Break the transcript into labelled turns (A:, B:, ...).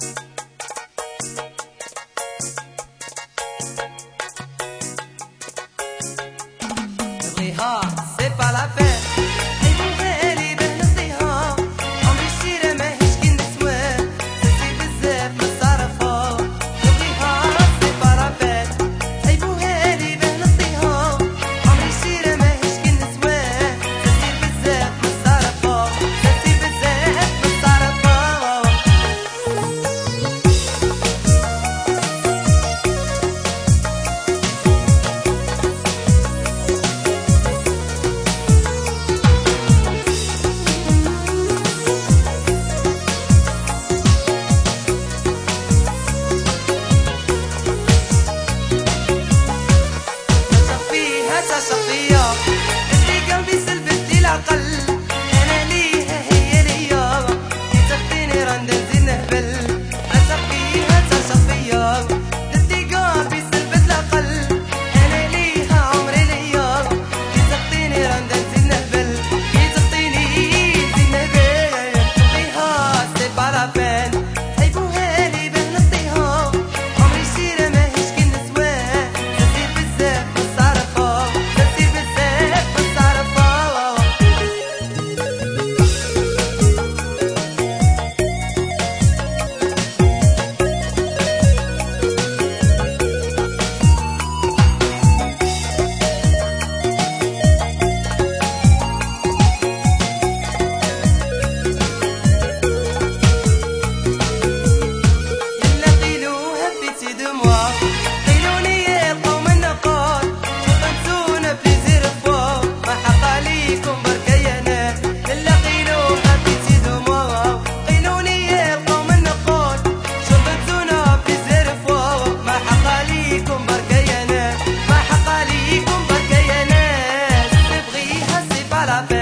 A: Bye. para